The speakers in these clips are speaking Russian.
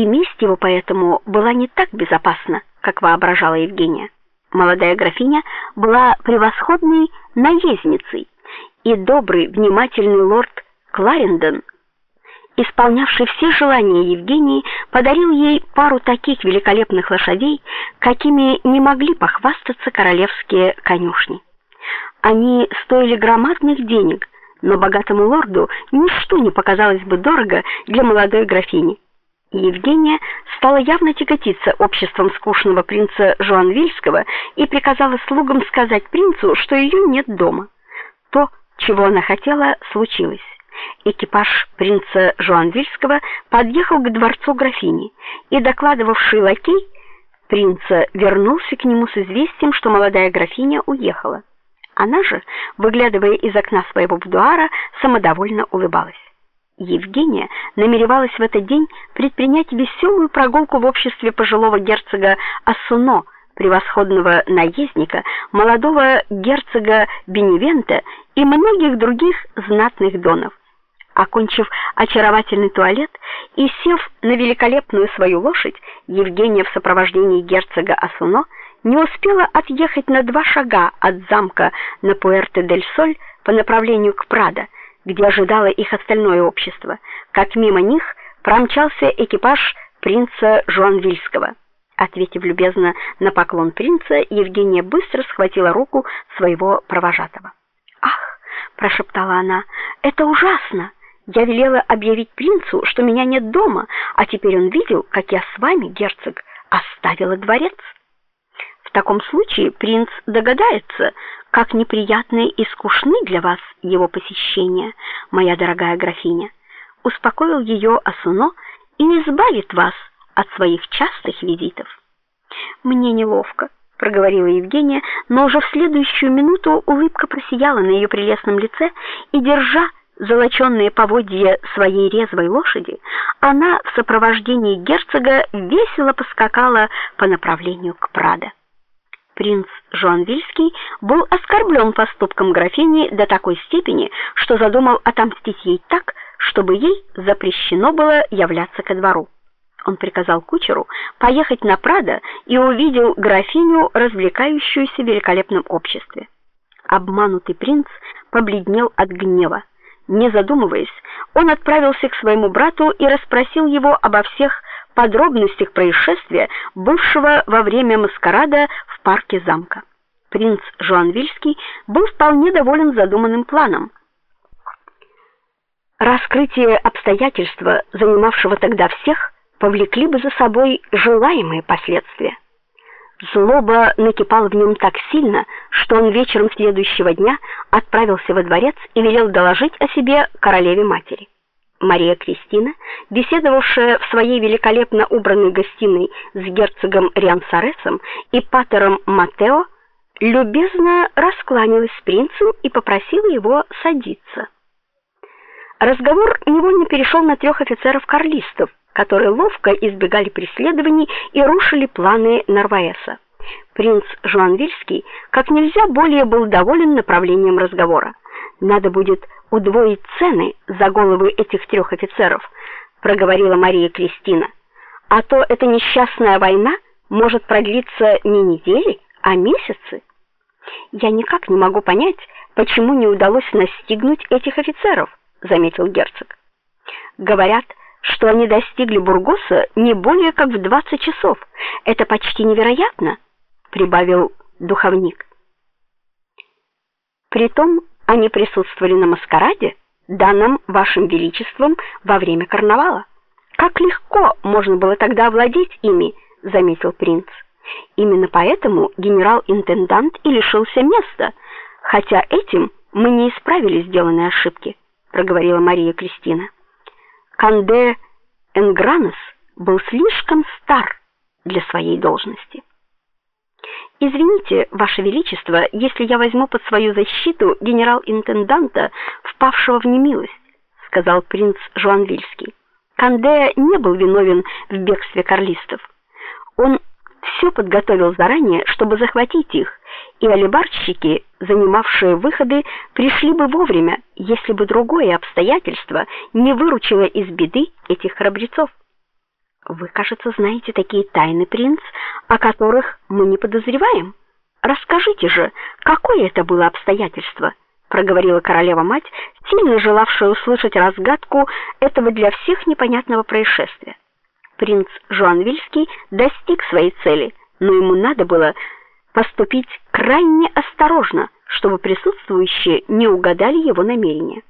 и месть его поэтому была не так безопасна, как воображала Евгения. Молодая графиня была превосходной наездницей, и добрый, внимательный лорд Кларендон, исполнявший все желания Евгении, подарил ей пару таких великолепных лошадей, какими не могли похвастаться королевские конюшни. Они стоили громадных денег, но богатому лорду ничто не показалось бы дорого для молодой графини. Евгения стала явно тяготиться обществом скучного принца Жуанвильского и приказала слугам сказать принцу, что ее нет дома. То, чего она хотела, случилось. Экипаж принца Жуанвильского подъехал к дворцу графини, и докладывавший лакей принца вернулся к нему с известием, что молодая графиня уехала. Она же, выглядывая из окна своего будуара, самодовольно улыбалась. Евгения намеревалась в этот день предпринять веселую прогулку в обществе пожилого герцога Ассуно, превосходного наездника, молодого герцога Беневента и многих других знатных донов. Окончив очаровательный туалет и сев на великолепную свою лошадь, Евгения в сопровождении герцога Ассуно не успела отъехать на два шага от замка на Пуэрто-дель-Соль по направлению к Прадо где ожидало их остальное общество, как мимо них промчался экипаж принца Жуанвильского. Ответив любезно на поклон принца, Евгения быстро схватила руку своего провожатого. "Ах", прошептала она. "Это ужасно. Я велела объявить принцу, что меня нет дома, а теперь он видел, как я с вами, герцог, оставила дворец". В таком случае принц догадается, как неприятны и скучны для вас его посещения, моя дорогая графиня. Успокоил ее Асуно и избавит вас от своих частых визитов. Мне неловко, проговорила Евгения, но уже в следующую минуту улыбка просияла на ее прелестном лице, и держа золочёные поводья своей резвой лошади, она в сопровождении герцога весело поскакала по направлению к Прадо принц Жуанвильский был оскорблен поступком графини до такой степени, что задумал отомстить ей так, чтобы ей запрещено было являться ко двору. Он приказал кучеру поехать на Прадо и увидел графиню, развлекающуюся в великолепном обществе. Обманутый принц побледнел от гнева. Не задумываясь, он отправился к своему брату и расспросил его обо всех подробностях происшествия, бывшего во время маскарада в парке замка. Принц Жуанвильский был вполне доволен задуманным планом. Раскрытие обстоятельства, занимавшего тогда всех, повлекли бы за собой желаемые последствия. Злоба накипала в нем так сильно, что он вечером следующего дня отправился во дворец и велел доложить о себе королеве матери. Мария Кристина, беседовавшая в своей великолепно убранной гостиной с герцогом Риансаресом и патером Матео, любезно раскланялась с принцем и попросила его садиться. Разговор невольно перешел на трех офицеров-карлистов, которые ловко избегали преследований и рушили планы Нарваеса. Принц Жуанвильский как нельзя более был доволен направлением разговора. Надо будет удвоить цены за головы этих трех офицеров, проговорила Мария Кристина. А то эта несчастная война может продлиться не недели, а месяцы. Я никак не могу понять, почему не удалось настигнуть этих офицеров, заметил герцог. Говорят, что они достигли Бургоса не более как в 20 часов. Это почти невероятно, прибавил духовник. Притом они присутствовали на маскараде, данном вашим величеством во время карнавала. Как легко можно было тогда овладеть ими, заметил принц. Именно поэтому генерал-интендант и лишился места, хотя этим мы не исправили сделанные ошибки, проговорила Мария Кристина. Канде Энгранес был слишком стар для своей должности. Извините, ваше величество, если я возьму под свою защиту генерал-интенданта, впавшего в немилость, сказал принц Жуанвильский. Канде не был виновен в бегстве карлистов. Он все подготовил заранее, чтобы захватить их, и алибарщики, занимавшие выходы, пришли бы вовремя, если бы другое обстоятельство не выручило из беды этих храбрецов. Вы, кажется, знаете такие тайны, принц, о которых мы не подозреваем. Расскажите же, какое это было обстоятельство, проговорила королева-мать, сильно желавшая услышать разгадку этого для всех непонятного происшествия. Принц Жуанвильский достиг своей цели, но ему надо было поступить крайне осторожно, чтобы присутствующие не угадали его намерения.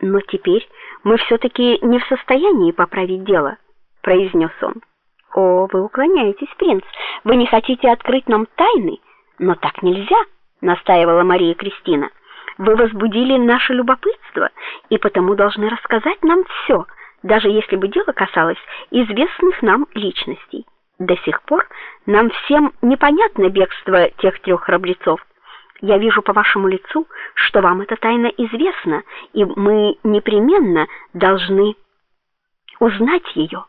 Но теперь мы все таки не в состоянии поправить дело, произнес он. О, вы уклоняетесь, принц. Вы не хотите открыть нам тайны, но так нельзя, настаивала Мария Кристина. Вы возбудили наше любопытство и потому должны рассказать нам все, даже если бы дело касалось известных нам личностей. До сих пор нам всем непонятно бегство тех трех храбрецов. Я вижу по вашему лицу, что вам эта тайна известна, и мы непременно должны узнать ее.